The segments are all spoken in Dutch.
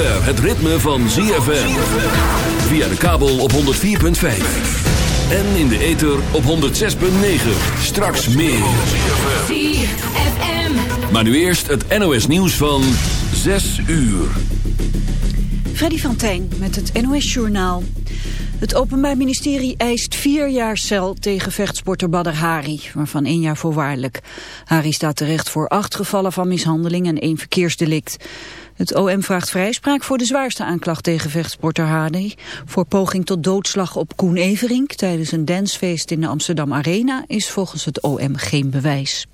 het ritme van ZFM. Via de kabel op 104.5. En in de ether op 106.9. Straks meer. ZFM. Maar nu eerst het NOS nieuws van 6 uur. Freddy van Tijn met het NOS Journaal. Het Openbaar Ministerie eist vier jaar cel tegen vechtsporter Badr Hari, waarvan één jaar voorwaardelijk. Hari staat terecht voor acht gevallen van mishandeling en één verkeersdelict. Het OM vraagt vrijspraak voor de zwaarste aanklacht tegen vechtsporter Hari. Voor poging tot doodslag op Koen Everink tijdens een dancefeest in de Amsterdam Arena is volgens het OM geen bewijs.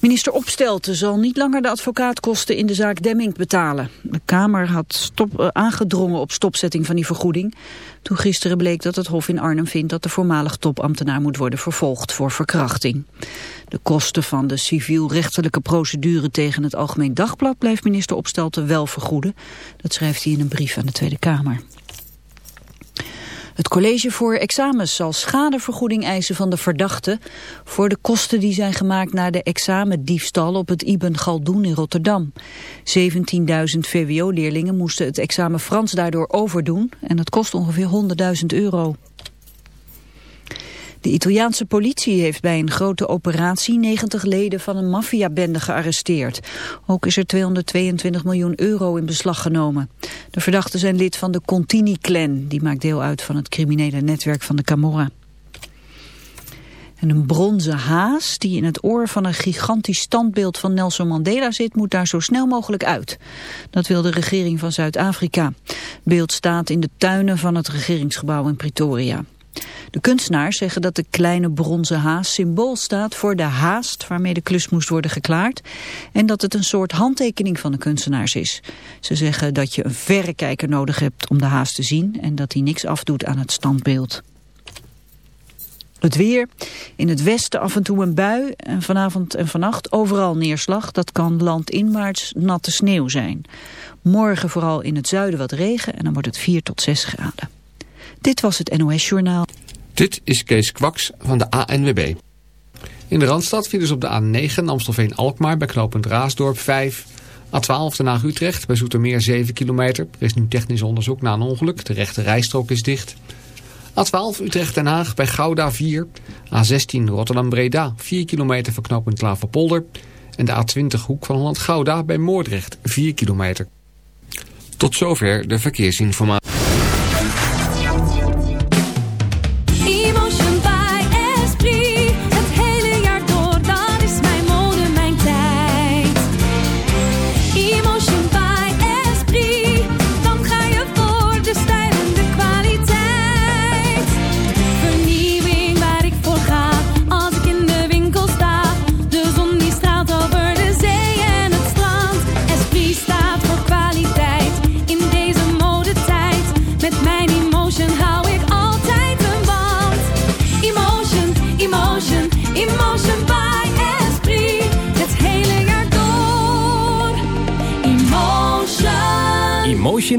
Minister Opstelten zal niet langer de advocaatkosten in de zaak Demming betalen. De Kamer had stop, uh, aangedrongen op stopzetting van die vergoeding. Toen gisteren bleek dat het Hof in Arnhem vindt dat de voormalig topambtenaar moet worden vervolgd voor verkrachting. De kosten van de civiel-rechtelijke procedure tegen het Algemeen Dagblad blijft minister Opstelten wel vergoeden. Dat schrijft hij in een brief aan de Tweede Kamer. Het college voor examens zal schadevergoeding eisen van de verdachte voor de kosten die zijn gemaakt na de examendiefstal op het Ibn Galdoen in Rotterdam. 17.000 VWO-leerlingen moesten het examen Frans daardoor overdoen en dat kost ongeveer 100.000 euro. De Italiaanse politie heeft bij een grote operatie 90 leden van een maffiabende gearresteerd. Ook is er 222 miljoen euro in beslag genomen. De verdachten zijn lid van de Contini-clan, die maakt deel uit van het criminele netwerk van de Camorra. En een bronzen haas die in het oor van een gigantisch standbeeld van Nelson Mandela zit, moet daar zo snel mogelijk uit. Dat wil de regering van Zuid-Afrika. Beeld staat in de tuinen van het regeringsgebouw in Pretoria. De kunstenaars zeggen dat de kleine bronzen haas symbool staat voor de haast waarmee de klus moest worden geklaard en dat het een soort handtekening van de kunstenaars is. Ze zeggen dat je een verrekijker nodig hebt om de haas te zien en dat hij niks afdoet aan het standbeeld. Het weer. In het westen af en toe een bui. En vanavond en vannacht overal neerslag. Dat kan landinwaarts natte sneeuw zijn. Morgen vooral in het zuiden wat regen. En dan wordt het 4 tot 6 graden. Dit was het NOS Journaal. Dit is Kees Kwaks van de ANWB. In de Randstad vielen ze op de A9 Amstelveen-Alkmaar bij knooppunt Raasdorp 5. A12 Den Haag-Utrecht bij Zoetermeer 7 kilometer. Er is nu technisch onderzoek na een ongeluk. De rechte rijstrook is dicht. A12 Utrecht-Den Haag bij Gouda 4. A16 Rotterdam-Breda 4 kilometer voor knooppunt Klaverpolder. En de A20 Hoek van Holland-Gouda bij Moordrecht 4 kilometer. Tot zover de verkeersinformatie.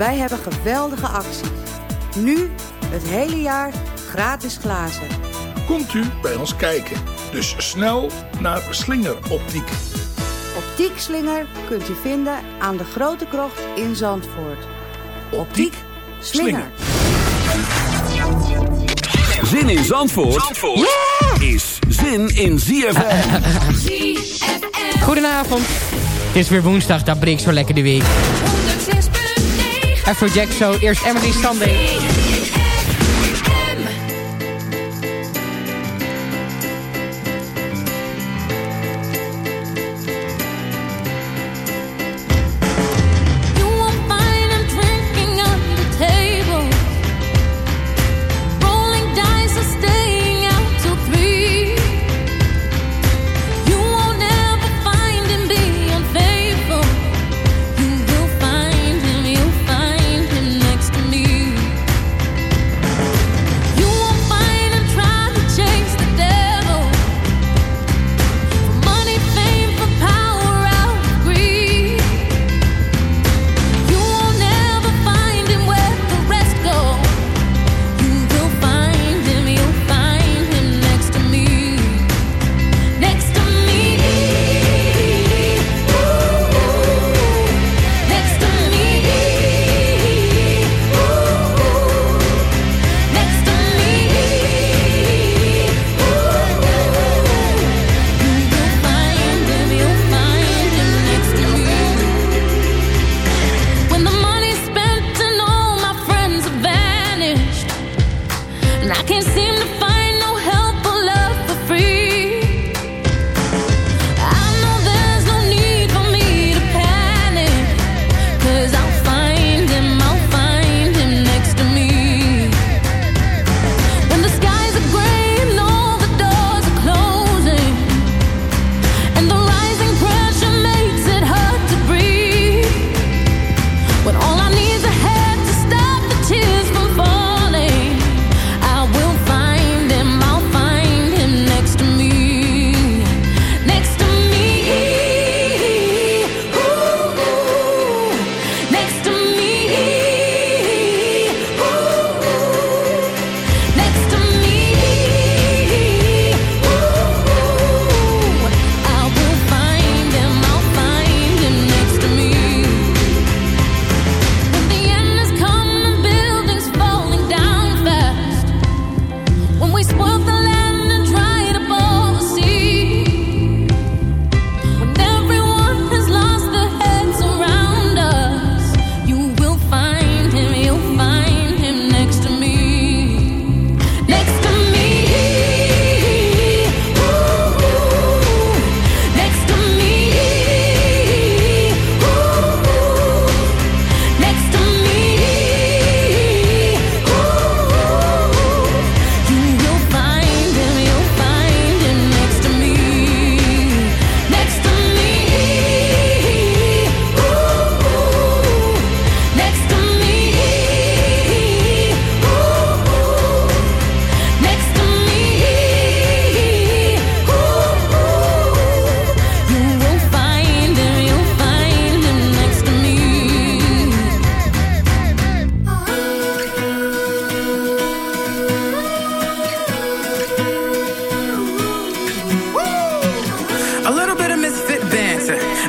Wij hebben geweldige acties. Nu het hele jaar gratis glazen. Komt u bij ons kijken. Dus snel naar Slinger Optiek. Optiek Slinger kunt u vinden aan de Grote Krocht in Zandvoort. Optiek Slinger. Zin in Zandvoort, Zandvoort is zin in ZFM. Goedenavond. Het is weer woensdag, dat breekt zo lekker de week. Afrojack zo, eerst Emily Sandé.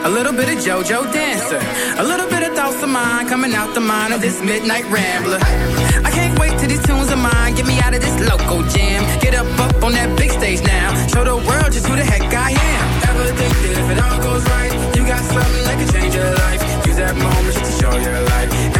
A little bit of JoJo dancer, a little bit of thoughts of mine coming out the mind of this midnight rambler. I can't wait till these tunes of mine get me out of this local jam. Get up up on that big stage now, show the world just who the heck I am. Ever think that if it all goes right, you got something that could change your life? Use that moment just to show your light.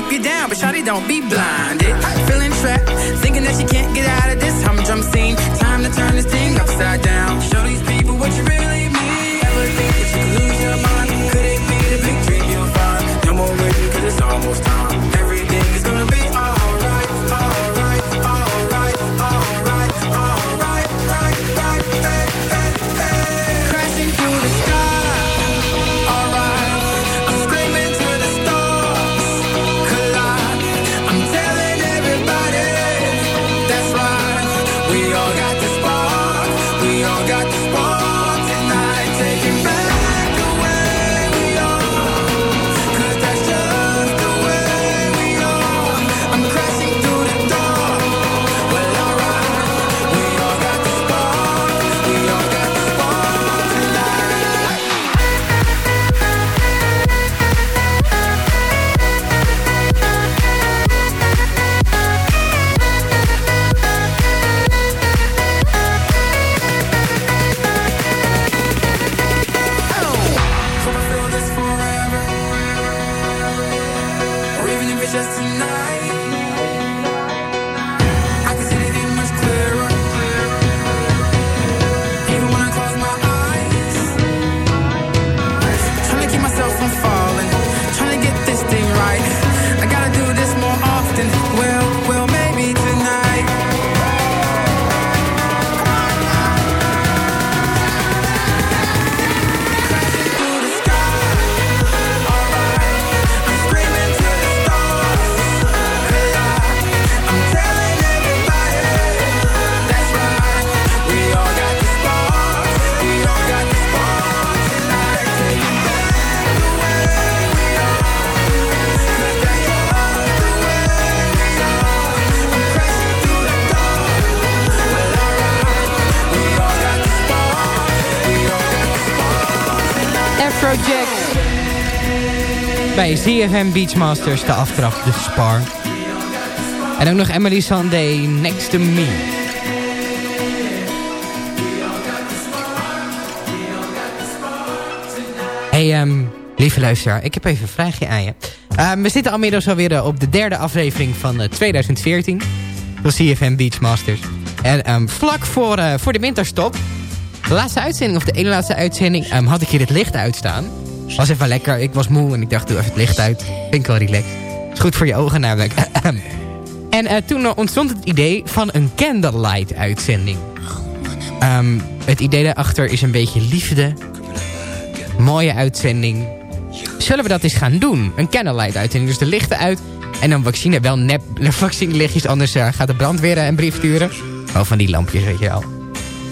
Keep you down, but shawty don't be blinded. Feeling trapped, thinking that you can't get out of this humdrum scene. Time to turn this thing upside down. ZFM Beachmasters, de aftrap, de Spar. En ook nog Emily Sunday, Next to Me. Hey, ehm, lieve luisteraar, ik heb even een vraagje aan je. Ehm, we zitten inmiddels alweer eh, op de derde aflevering van eh, 2014 van CFM Beachmasters. En ehm, vlak voor, eh, voor de winterstop, de laatste uitzending, of de ene laatste uitzending, had ik hier het licht uitstaan. Was even lekker, ik was moe en ik dacht, doe even het licht uit. Vind ik wel relaxed. Is goed voor je ogen namelijk. en eh, toen ontstond het idee van een candlelight uitzending. Ehm, het idee daarachter is een beetje liefde. Mooie uitzending. Zullen we dat eens gaan doen? Een candlelight uitzending. Dus de lichten uit. En dan vaccine, wel nep vaccinelichtjes. Anders eh, gaat de brandweer eh, een brief sturen. Oh, van die lampjes, weet je wel.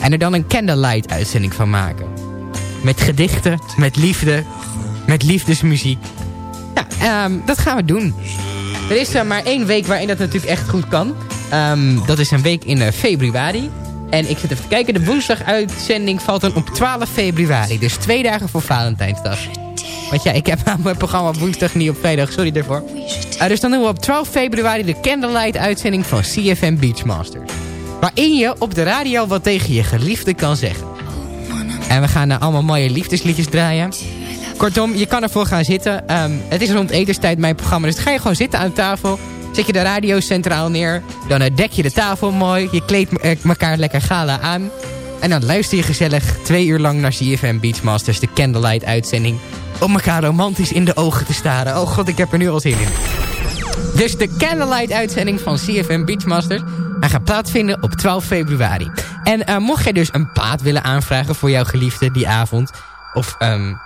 En er dan een candlelight uitzending van maken. Met gedichten, met liefde, met liefdesmuziek. Ja, ehm, dat gaan we doen. Er is uh, maar één week waarin dat natuurlijk echt goed kan. Ehm, dat is een week in uh, februari. En ik zit even te kijken, de woensdag-uitzending valt dan op 12 februari. Dus twee dagen voor Valentijnsdag. Want ja, ik heb aan mijn programma woensdag niet op vrijdag, sorry daarvoor. Uh, dus dan doen we op 12 februari de Candlelight-uitzending van CFM Beachmasters. Waarin je op de radio wat tegen je geliefde kan zeggen. En we gaan uh, allemaal mooie liefdesliedjes draaien. Kortom, je kan ervoor gaan zitten. Ehm, het is rond etenstijd mijn programma, dus ga je gewoon zitten aan tafel. Zet je de radio centraal neer. Dan uh, dek je de tafel mooi. Je kleedt elkaar lekker gala aan. En dan luister je gezellig twee uur lang naar CFM Beachmasters, de Candlelight uitzending. Om elkaar romantisch in de ogen te staren. Oh god, ik heb er nu al zin in. Dus de Candlelight uitzending van CFM Beachmasters. Hij gaat plaatsvinden op 12 februari. En uh, mocht jij dus een plaat willen aanvragen voor jouw geliefde die avond. Of um,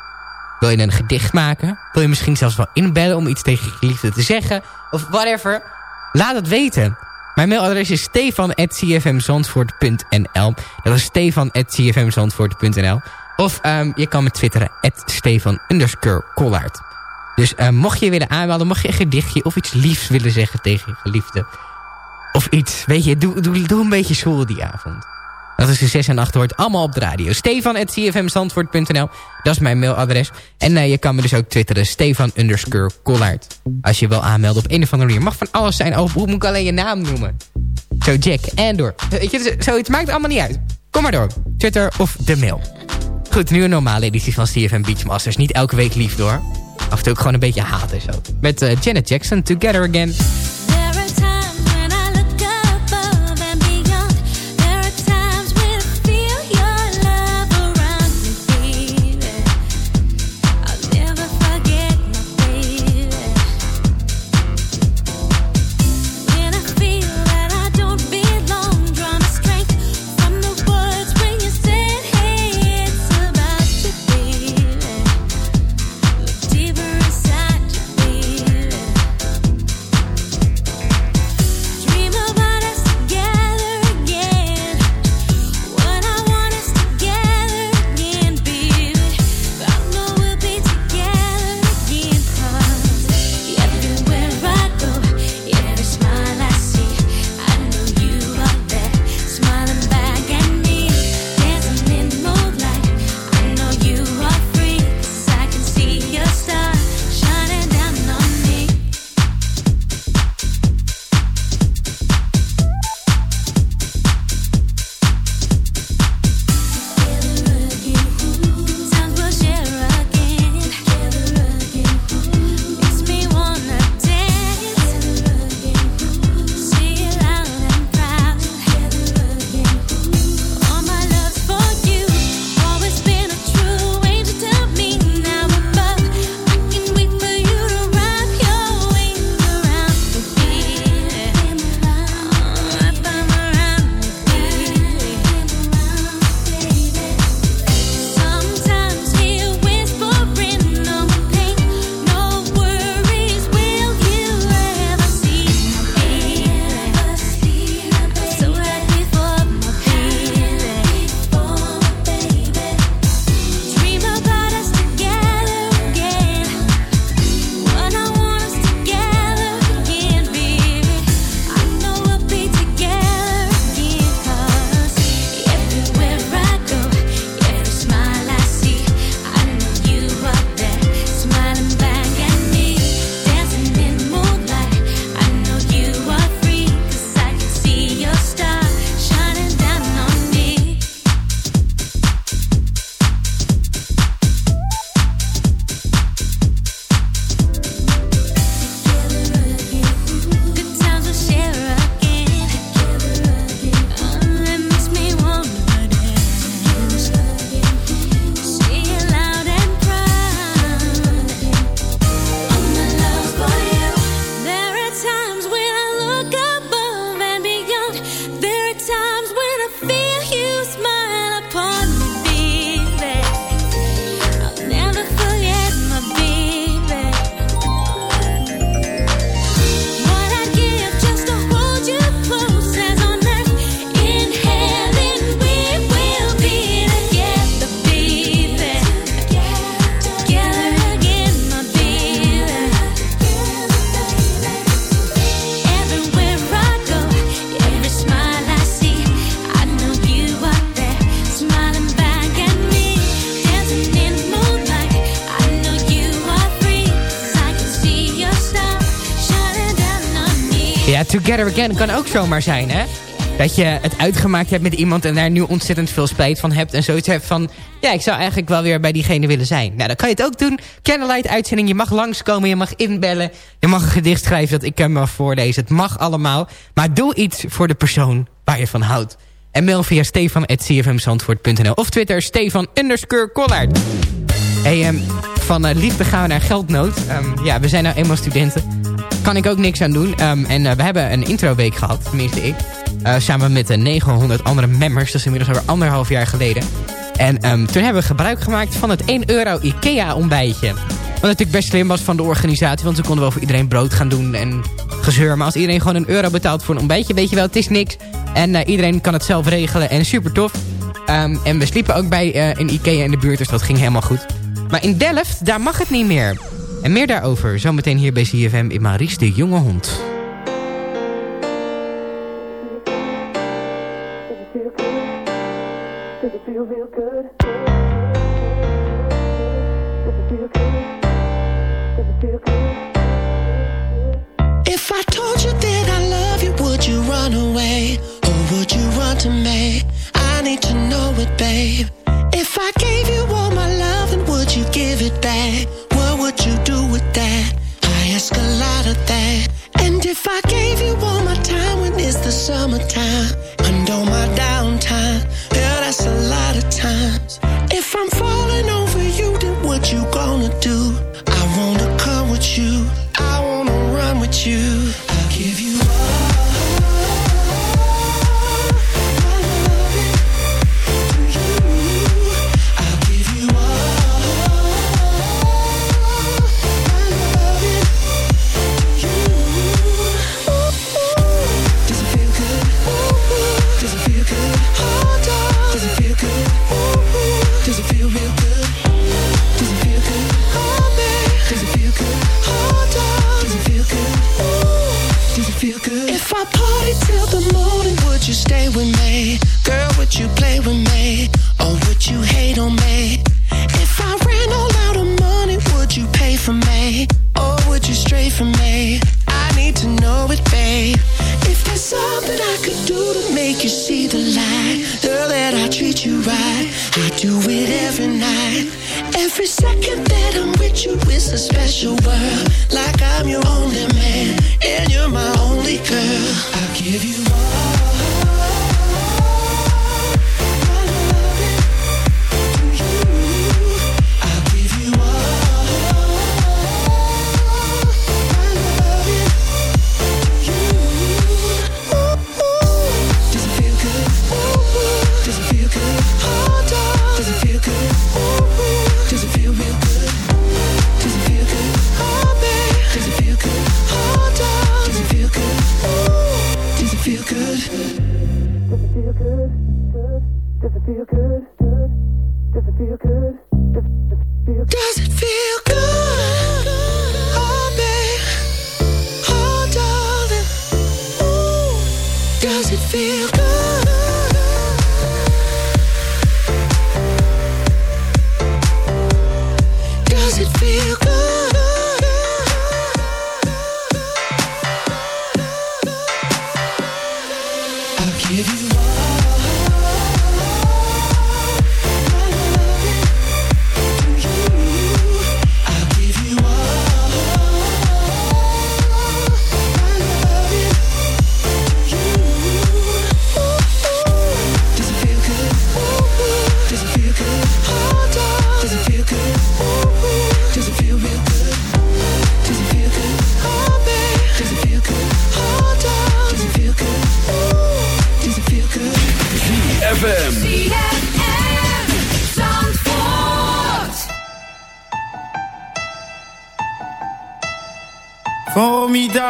wil je een gedicht maken? Wil je misschien zelfs wel inbellen om iets tegen je geliefde te zeggen? Of whatever. Laat het weten. Mijn mailadres is stefan.cfmzandvoort.nl Dat is stefan.cfmzandvoort.nl Of um, je kan me twitteren, stefan. Dus uh, mocht je willen aanmelden, mocht je een gedichtje of iets liefs willen zeggen tegen je geliefde. Of iets, weet je, doe, doe, doe een beetje school die avond. Dat is de 6 en 8 hoort allemaal op de radio. Stefan.cfmzandvoort.nl Dat is mijn mailadres. En uh, je kan me dus ook twitteren. Stefan underscore Collard. Als je wil aanmelden op een of andere manier. Mag van alles zijn. Oh, hoe moet ik alleen je naam noemen? Zo, Jack. En door. Weet je, zoiets maakt allemaal niet uit. Kom maar door. Twitter of de mail. Goed, nu een normale editie van CFM Beachmasters. Niet elke week lief door. Af en toe ook gewoon een beetje haat en zo. Met eh, Janet Jackson, Together Again. Together kan ook zomaar zijn, hè? Dat je het uitgemaakt hebt met iemand en daar nu ontzettend veel spijt van hebt. En zoiets hebt van, ja, ik zou eigenlijk wel weer bij diegene willen zijn. Nou, dan kan je het ook doen. Candlelight uitzending, je mag langskomen, je mag inbellen. Je mag een gedicht schrijven dat ik kan me voorlezen. Het mag allemaal. Maar doe iets voor de persoon waar je van houdt. En mail via stefan.cfmzandvoort.nl of Twitter Stefan underscore. Hey, ehm, van eh, liefde gaan we naar geldnood. Ehm, ja, we zijn nou eenmaal studenten. Kan ik ook niks aan doen. Ehm, en eh, we hebben een introweek gehad, tenminste ik. Eh, samen met de 900 andere members. Dat is inmiddels alweer anderhalf jaar geleden. En ehm, toen hebben we gebruik gemaakt van het 1 euro IKEA ontbijtje. Wat natuurlijk best slim was van de organisatie. Want ze konden wel voor iedereen brood gaan doen en gezeur. Maar als iedereen gewoon een euro betaalt voor een ontbijtje, weet je wel, het is niks. En eh, iedereen kan het zelf regelen en super tof. Ehm, en we sliepen ook bij eh, een IKEA in de buurt, dus dat ging helemaal goed. Maar in Delft, daar mag het niet meer. En meer daarover, zometeen hier bij CFM in Maries de Jonge Hond. It it it? If I told you that I love you, would you run away? Or would you run to me? I need to know it, babe. If I gave you that? What would you summertime, and all my downtime, yeah, that's a lot of times. If I'm falling special world. Like I'm your only man, and you're my only girl. Does it feel good? Oh, babe. Oh, darling. Ooh. Does it feel good? Does it feel good?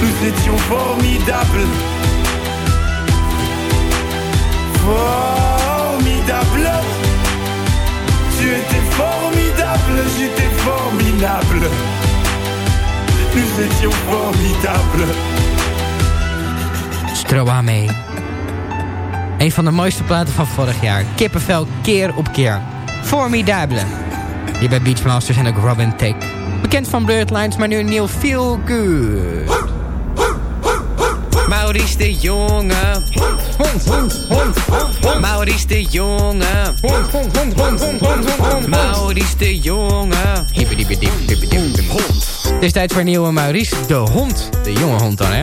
Nous étions formidables. Formidable. Tu étais formidable, j'étais formidable. Nous étions formidables. Stromae. Een van de mooiste platen van vorig jaar. Kippenvel keer op keer. Formidable. Hier bij Beachmasters en ook Robin Tick. Bekend van Blurred Lines, maar nu een nieuw Feel Good. Maurice de Jonge. Hond, hond, hond, hond. Maurice de Jonge. Hond, hond, hond, hond, hond, hond. Maurice de Jonge. Hond. Het is tijd voor een nieuwe Maurice de Hond. De jonge hond dan, hè?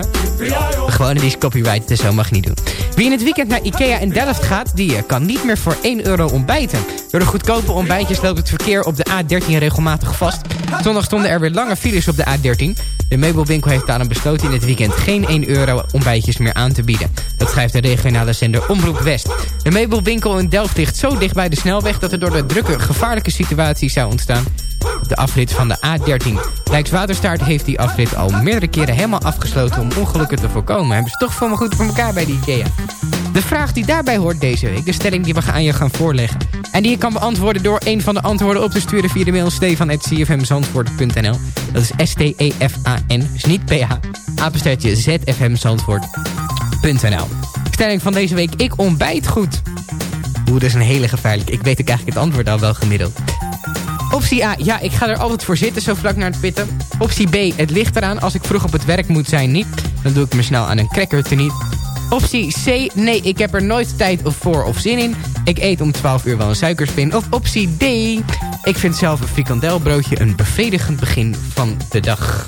Gewoon, die copyright, dus zo mag niet doen. Wie in het weekend naar Ikea in Delft gaat, die eh, kan niet meer voor 1 euro ontbijten. Door de goedkope ontbijtjes loopt het verkeer op de A13 regelmatig vast. Zondag stonden er weer lange files op de A13. De meubelwinkel heeft daarom besloten in het weekend geen 1 euro ontbijtjes meer aan te bieden. Dat schrijft de regionale zender Omroep West. De meubelwinkel in Delft ligt zo dicht bij de snelweg dat er door de drukke gevaarlijke situatie zou ontstaan. De afrit van de A13. Rijkswaterstaat heeft die afrit al meerdere keren helemaal afgesloten om ongelukken te voorkomen. Hebben ze toch voor me goed voor elkaar bij de IKEA. De vraag die daarbij hoort deze week, de stelling die we aan je gaan voorleggen. En die je kan beantwoorden door een van de antwoorden op te sturen via de mail stefan.cfmzandvoort.nl. Dat is S-T-E-F-A-N, dus niet P-H. Apenstaartje zfmzandvoort.nl. Stelling van deze week, ik ontbijt goed. Oeh, dat is een hele gevaarlijke. Ik weet ook eigenlijk het antwoord al wel gemiddeld. Optie A, ja, ik ga er altijd voor zitten, zo vlak naar het pitten. Optie B, het ligt eraan, als ik vroeg op het werk moet zijn niet. Dan doe ik me snel aan een cracker teniet. Optie C, nee, ik heb er nooit tijd voor of zin in. Ik eet om 12 uur wel een suikerspin. Of optie D, ik vind zelf een frikandelbroodje een bevredigend begin van de dag.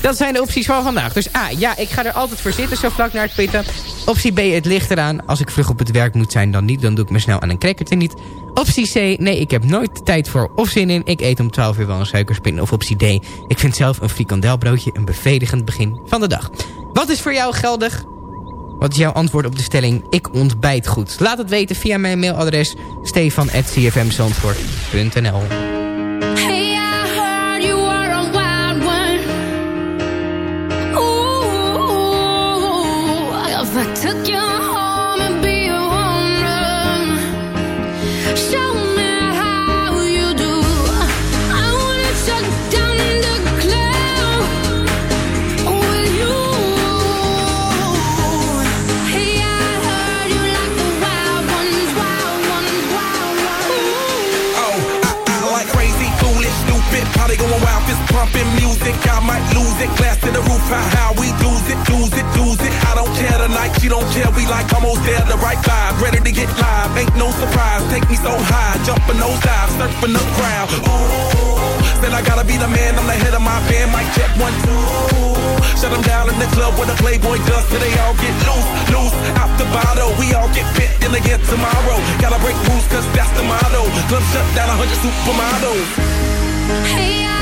Dat zijn de opties van vandaag. Dus A, ja, ik ga er altijd voor zitten, zo vlak naar het pitten. Optie B, het ligt eraan. Als ik vroeg op het werk moet zijn, dan niet. Dan doe ik me snel aan een cracker niet. Optie C, nee, ik heb nooit tijd voor of zin in. Ik eet om 12 uur wel een suikerspin. Of optie D, ik vind zelf een frikandelbroodje een bevredigend begin van de dag. Wat is voor jou geldig? Wat is jouw antwoord op de stelling, ik ontbijt goed? Laat het weten via mijn mailadres stefan.cfmzandvoort.nl lose it, glass to the roof, how, how we lose it, lose it, lose it. I don't care tonight, she don't care, we like almost there, the right vibe, ready to get live. Ain't no surprise, take me so high, jumping those dives, surfing the crowd. Ooh, said I gotta be the man, I'm the head of my band, mic check one, two. Shut them down in the club where the Playboy does, so they all get loose, loose, out the bottle. We all get fit in again tomorrow. Gotta break rules, cause that's the motto. Club shut down, 100 supermodels. Hey, I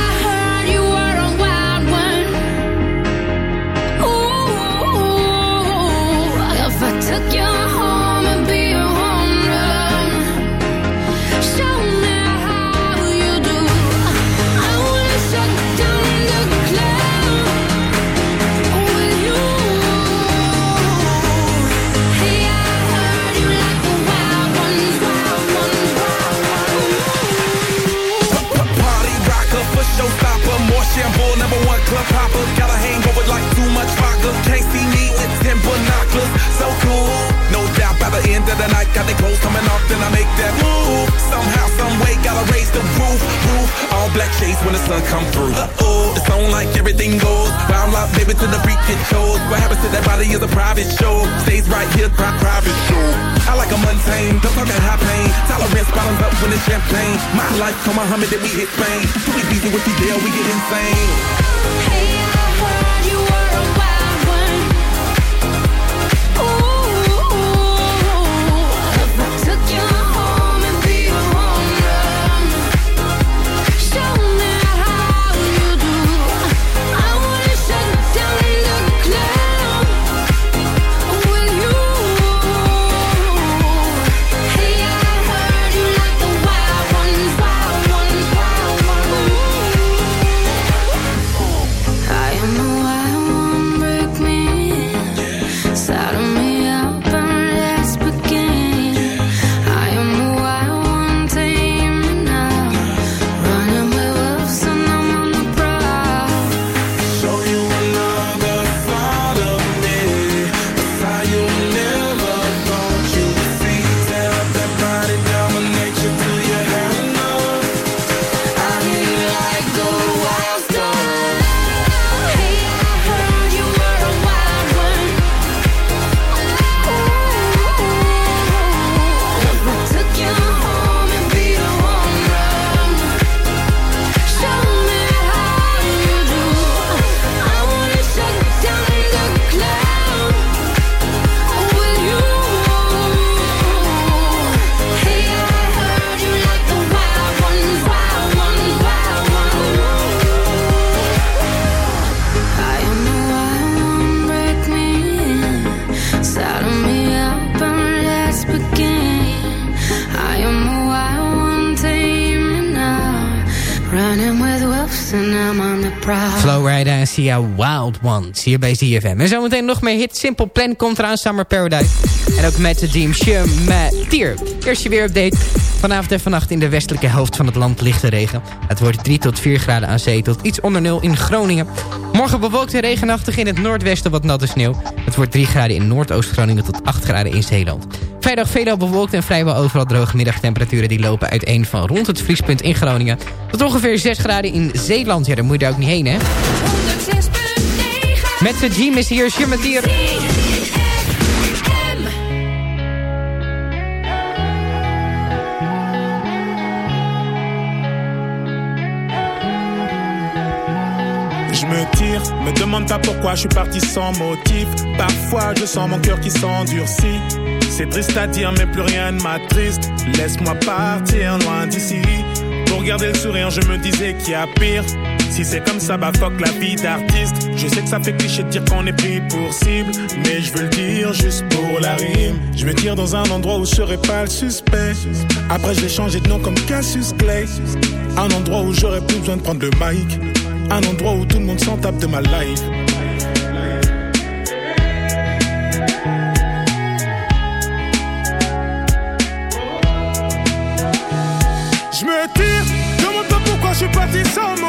Wild Ones hier bij ZFM. En zometeen nog meer hit. Simple Plan komt eraan, Summer Paradise. En ook met de team Tier. Weer update. Vanavond en vannacht in de westelijke helft van het land lichte regen. Het wordt 3 tot 4 graden aan zee tot iets onder nul in Groningen. Morgen bewolkt en regenachtig in het noordwesten wat natte sneeuw. Het wordt 3 graden in Noordoost-Groningen tot 8 graden in Zeeland. Vrijdag veelal bewolkt en vrijwel overal droge middagtemperaturen... die lopen uiteen van rond het vriespunt in Groningen... tot ongeveer 6 graden in Zeeland. Ja, daar moet je daar ook niet heen, hè? Met de Jeam is hier. Je me tire, me demande pas pourquoi je suis parti sans motif. Parfois je sens mon cœur qui s'endurcit. C'est triste à dire, mais plus rien ne m'attriste. Laisse-moi partir loin d'ici. Pour garder le sourire, je me disais qu'il y a pire. Si c'est comme ça, bah fuck la vie d'artiste. Je sais que ça fait cliché de dire qu'on est pris pour cible. Mais je veux le dire juste pour la rime. Je me tire dans un endroit où je serai pas le suspect. Après, je vais changer de nom comme Cassius Clay. Un endroit où j'aurais plus besoin de prendre le mic. Un endroit où tout le monde s'en tape de ma life. Je me tire, demande pas pourquoi je suis parti sans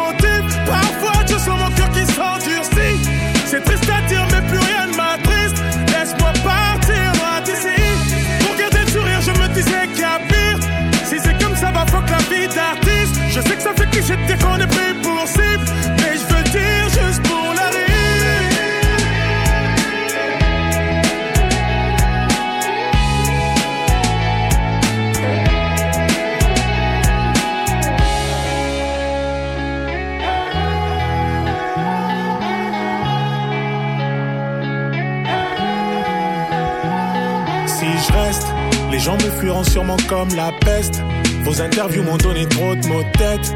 sais de dire qu'on est pris pour cible. Mais je veux dire juste pour la. Si je reste, les gens me fuiront sûrement comme la peste. Vos interviews m'ont donné trop de mots de tête.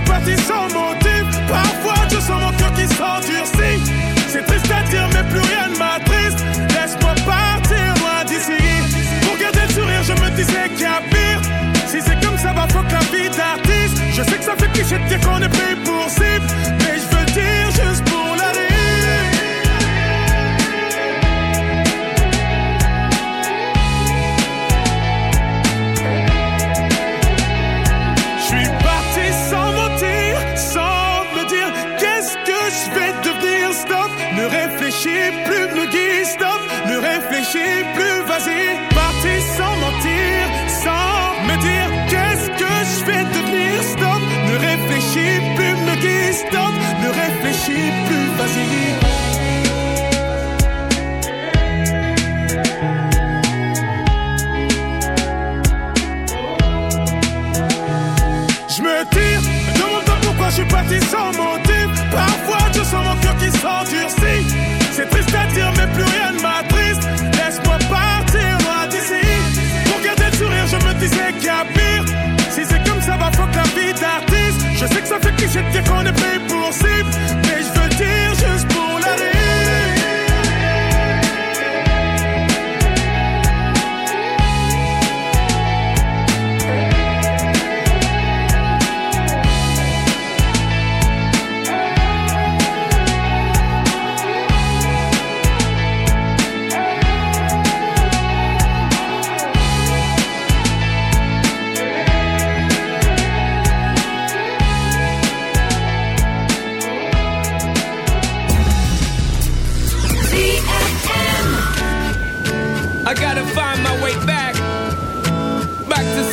But pas tes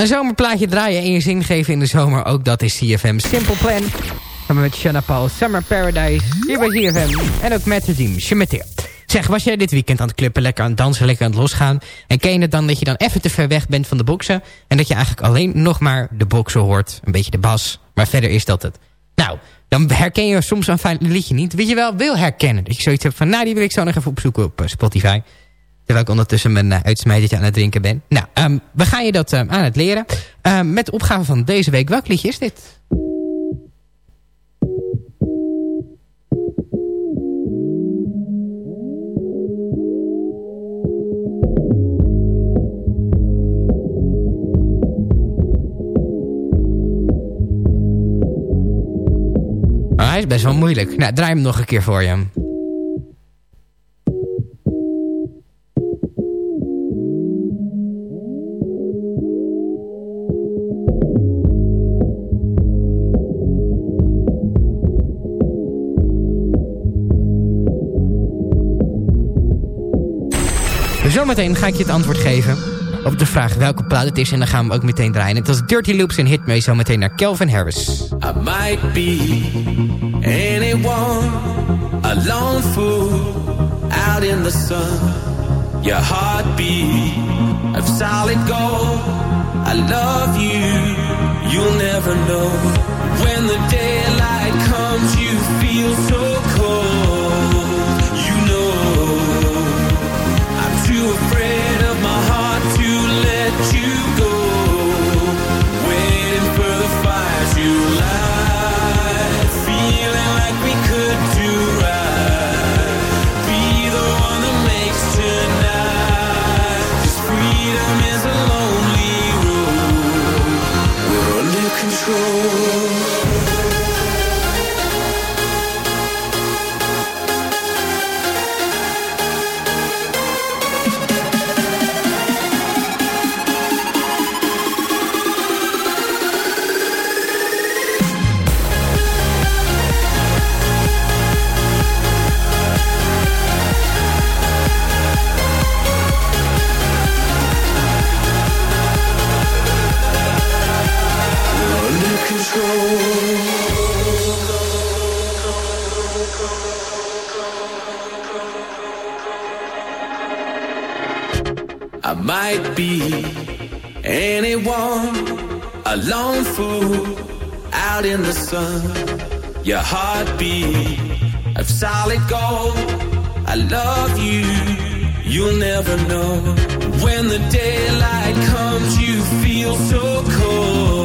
Een zomerplaatje draaien en je zin geven in de zomer. Ook dat is CFM Simple Plan. Samen met Shanna Paul, Summer Paradise. Hier bij CFM. En ook met het team, Chemeteer. Zeg, was jij dit weekend aan het klippen, lekker aan het dansen, lekker aan het losgaan? En ken je het dan dat je dan even te ver weg bent van de boksen? En dat je eigenlijk alleen nog maar de boksen hoort. Een beetje de bas. Maar verder is dat het. Nou, dan herken je soms een fijn liedje niet. Weet je wel, wil herkennen. Dat je zoiets hebt van, nou die wil ik zo nog even opzoeken op eh, Spotify. Terwijl ik ondertussen mijn uh, uitsmijtertje aan het drinken ben. Nou, ehm, we gaan je dat ehm, aan het leren. Ehm, met de opgave van deze week. Welk liedje is dit? Ah, hij is best wel moeilijk. Nou, draai hem nog een keer voor je. Zometeen ga ik je het antwoord geven op de vraag welke plaat het is. En dan gaan we ook meteen draaien. Het was Dirty Loops en Hitme zometeen naar Kelvin Harris. I might be anyone, a lone fool out in the sun. Your heartbeat of solid gold. I love you, you'll never know. When the daylight comes, you feel so heartbeat of solid gold. I love you, you'll never know. When the daylight comes, you feel so cold.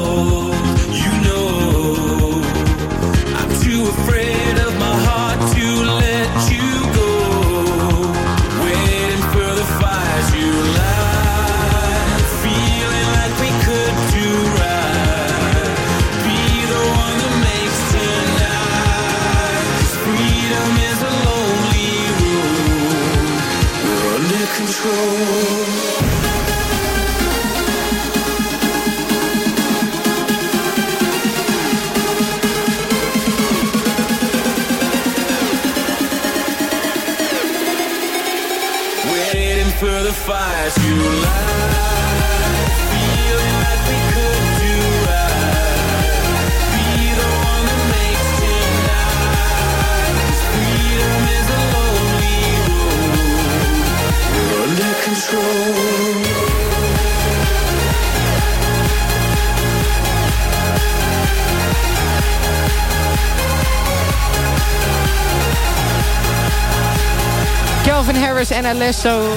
En Alesso.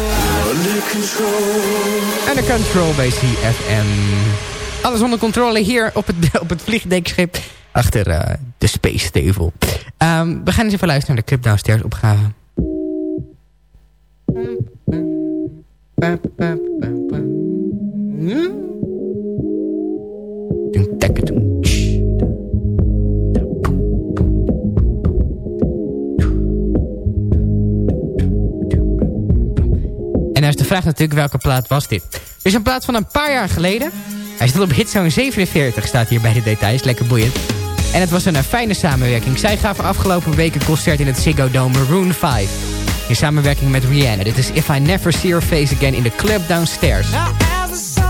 Under control. Bij CFM. Alles onder controle hier op het, op het vliegdekschip. Achter eh, de Space Stable. Ehm, we gaan eens even luisteren naar de Club Downstairs opgave. Doem, Dan is de vraag natuurlijk welke plaat was dit. Dit is een plaat van een paar jaar geleden. Hij stond op hitzone 47, staat hier bij de details. Lekker boeiend. En het was een eh, fijne samenwerking. Zij gaven afgelopen week een concert in het Ziggo Dome Maroon 5. In samenwerking met Rihanna. Dit is If I Never See Your Face Again in the Club Downstairs. As the summer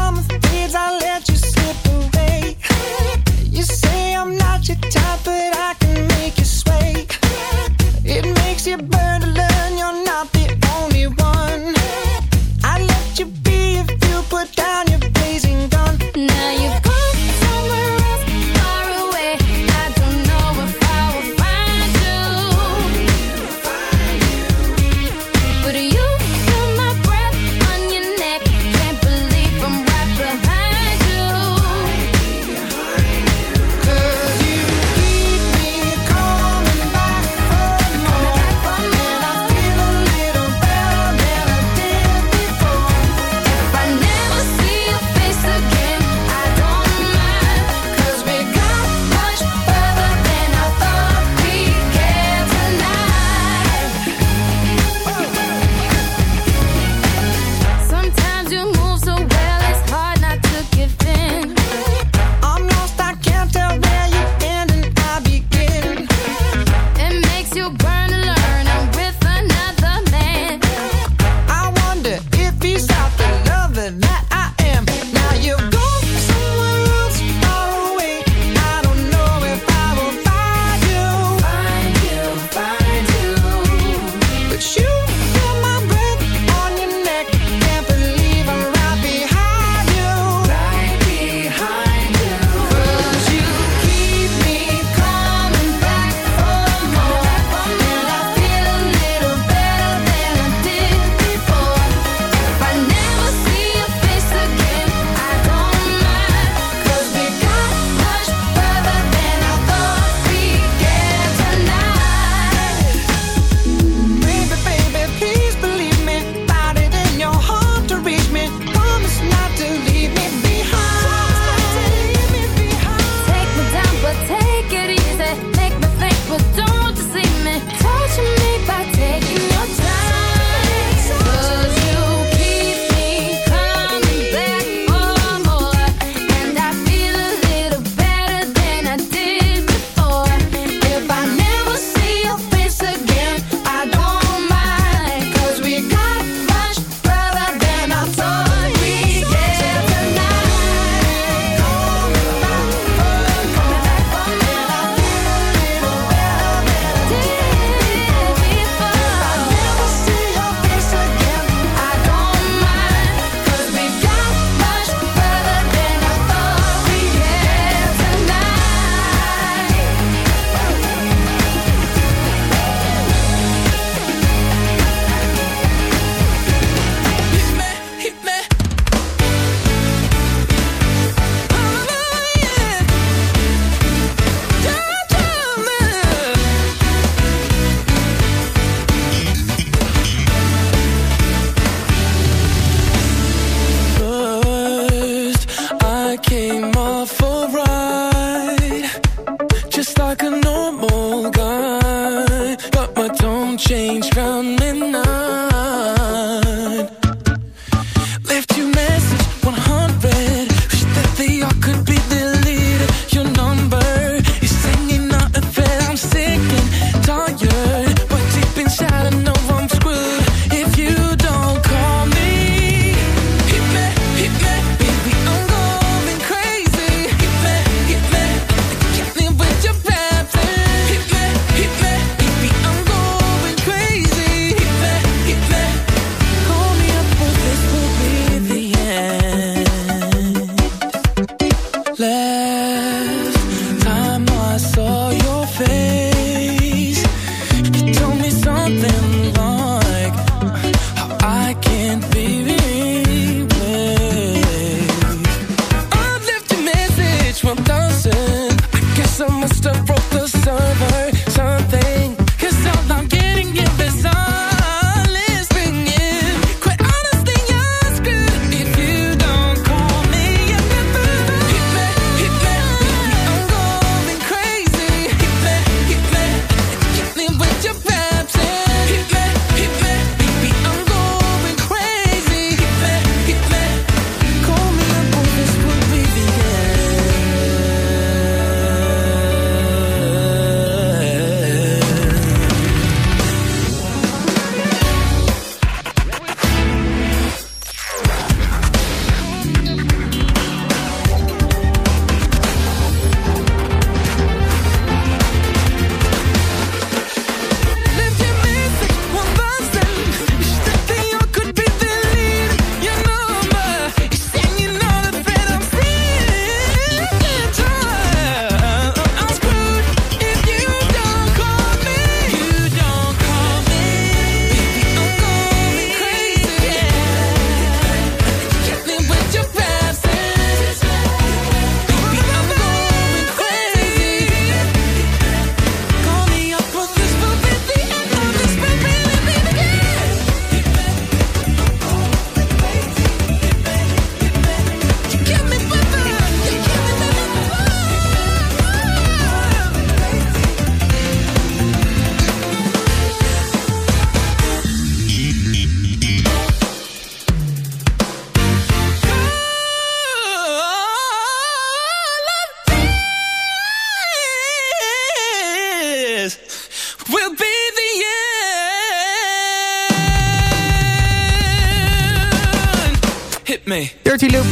Loop.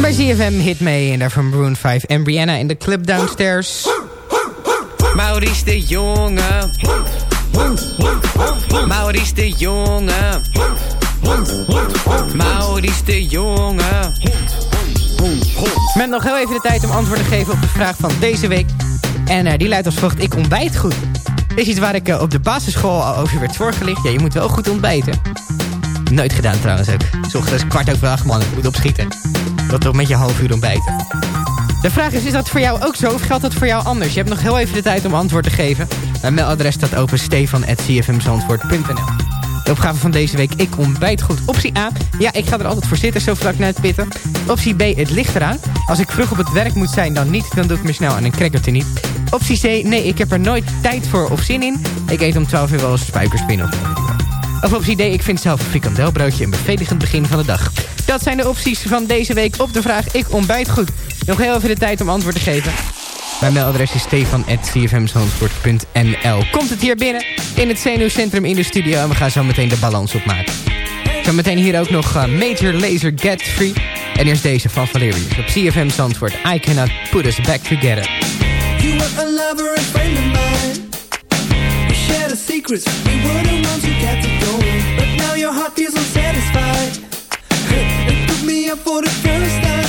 Bij ZFM Hit Me en daar van Maroon 5 en Brianna in de club downstairs. Maurice de Jonge. Maurice de Jonge. Maurice de Jonge. Met nog heel even de tijd om antwoord te geven op de vraag van deze week. En eh, die luidt als volgt, ik ontbijt goed. Dit is iets waar ik eh, op de basisschool al over werd voorgelicht. Ja, je moet wel goed ontbijten. Nooit gedaan trouwens ook. S ochtends kwart over acht, man. Ik moet opschieten. Dat toch met je half uur ontbijten. De vraag is, is dat voor jou ook zo of geldt dat voor jou anders? Je hebt nog heel even de tijd om antwoord te geven. Mijn mailadres staat open stefan.cfmzandvoort.nl De opgave van deze week, ik ontbijt goed. Optie A, ja, ik ga er altijd voor zitten, zo vlak na het pitten. Optie B, het ligt eraan. Als ik vroeg op het werk moet zijn, dan niet. Dan doe ik me snel aan een crackertje niet. Optie C, nee, ik heb er nooit tijd voor of zin in. Ik eet om 12 uur wel eens spijkerspin Of optie D, ik vind zelf een frikandelbroodje een bevredigend begin van de dag. Dat zijn de opties van deze week op de vraag, ik ontbijt goed. Nog heel even de tijd om antwoord te geven. Mijn mailadres is stefan.cfmzandvoort.nl Komt het hier binnen in het zenuwcentrum in de studio en we gaan zo meteen de balans opmaken. Zometeen hier ook nog uh, Major Laser Get Free. En eerst deze van Valerius op CFM Zandvoort. I cannot put us back together. Lover and friend of mine. We shared a secret. We were the ones who kept it going. But now your heart feels unsatisfied. it took me up for the first time.